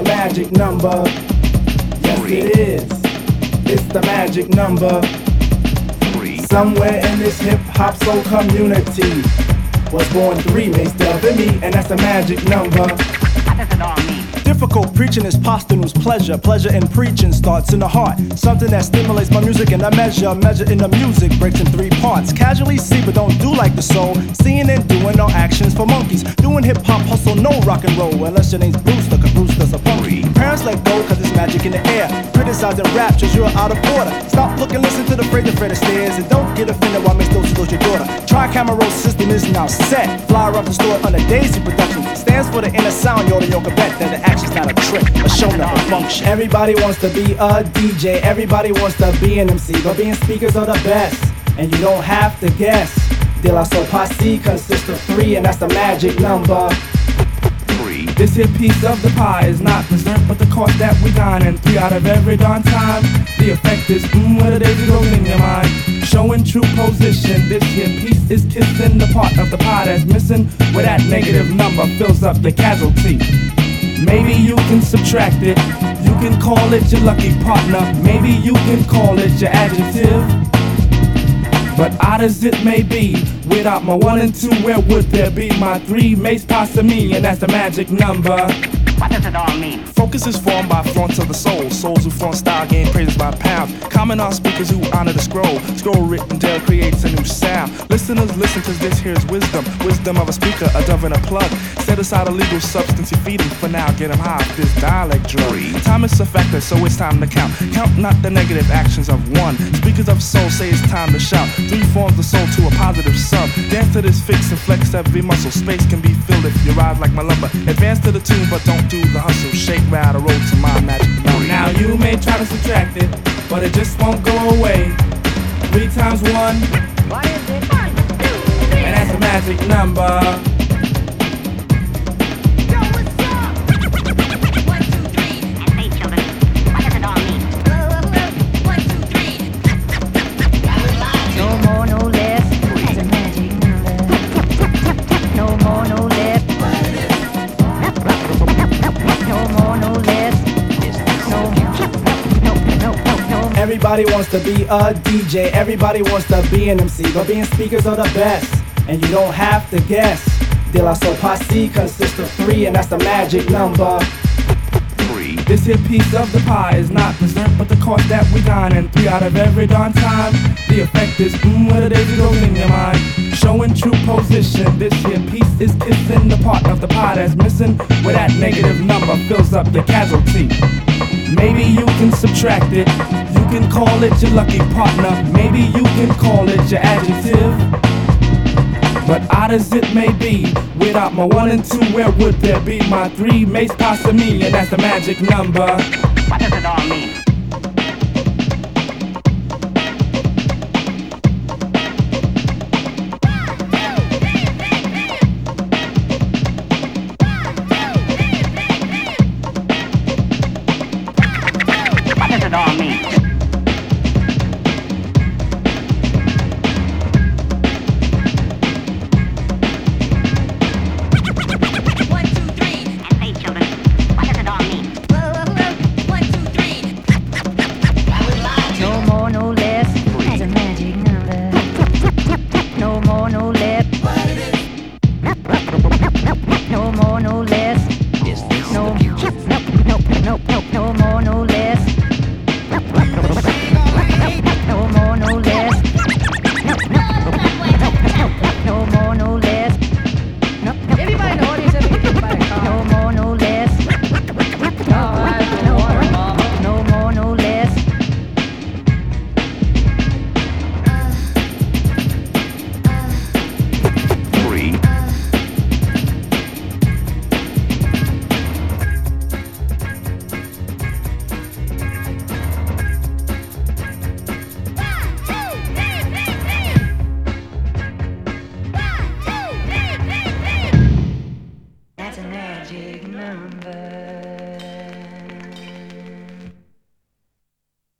magic number. Yes, it is. It's the magic number. Somewhere in this hip hop soul community was born three Mase Dove and me, and that's the magic number. Difficult preaching is posthumous pleasure. Pleasure in preaching starts in the heart. Something that stimulates my music and I measure. Measure in the music breaks in three parts. Casually see, but don't do like the soul. Seeing and doing all actions for monkeys. Doing hip hop hustle, no rock and roll. Unless your name's Brewster, cause Brewster's a Parents let go, cause it's magic in the air. Criticizing rap, just you're out of order. Stop looking, listen to the Fred the Fred stairs. And don't get offended while Miss Dosey goes your daughter. Tri-camera system is now set. Flyer up the store on Daisy production. Stands for the inner sound, yo, the yoga bet that the action's not a trick. A show not a function. Everybody wants to be a DJ. Everybody wants to be an MC. But being speakers are the best. And you don't have to guess. De La Soul Posse consists of three, and that's the magic number. This here piece of the pie is not dessert, but the cost that we dine. And three out of every darn time, the effect is mmm, what a daisy goes in your mind. Showing true position, this here piece is kissing the part of the pie that's missing, where that negative number fills up the casualty. Maybe you can subtract it, you can call it your lucky partner, maybe you can call it your adjective. But odd as it may be, without my one and two, where would there be my three? Mase pasta me, and that's the magic number. What does it all mean? Focus is formed by fronts of the soul. Souls who flaunt style gain praises by pound. Common are speakers who honor the scroll. Scroll written there creates a new sound. Listeners listen cause this here's wisdom. Wisdom of a speaker, a dove and a plug. Set aside a legal substance you feed 'em. For now, get get 'em high off this dialect drug. Time is a factor, so it's time to count. Count not the negative actions of one. Speakers of soul say it's time to shout. Three forms the soul to a positive sub. Dance to this fix and flex every muscle. Space can be filled if you ride like my lumber. Advance to the tune, but don't do the hustle. Shake, ride, or roll to my magic number. Now you may try to subtract it, but it just won't go away. Three times one, What is it? One, two, three. and that's a magic number. Everybody wants to be a DJ, everybody wants to be an MC, but being speakers are the best, and you don't have to guess. De La Soul Posse consists of three, and that's the magic number. This here piece of the pie is not dessert, but the cost that we dine. And three out of every darn time, the effect is mmm, what a daisy goes in your mind. Showing true position, this here piece is kissing the part of the pie that's missing, where that negative number fills up your casualty. Maybe you can subtract it, you can call it your lucky partner, maybe you can call it your adjective. But odd as it may be, without my one and two, where would there be my three? Mase pasta me, and that's the magic number. What does it all mean?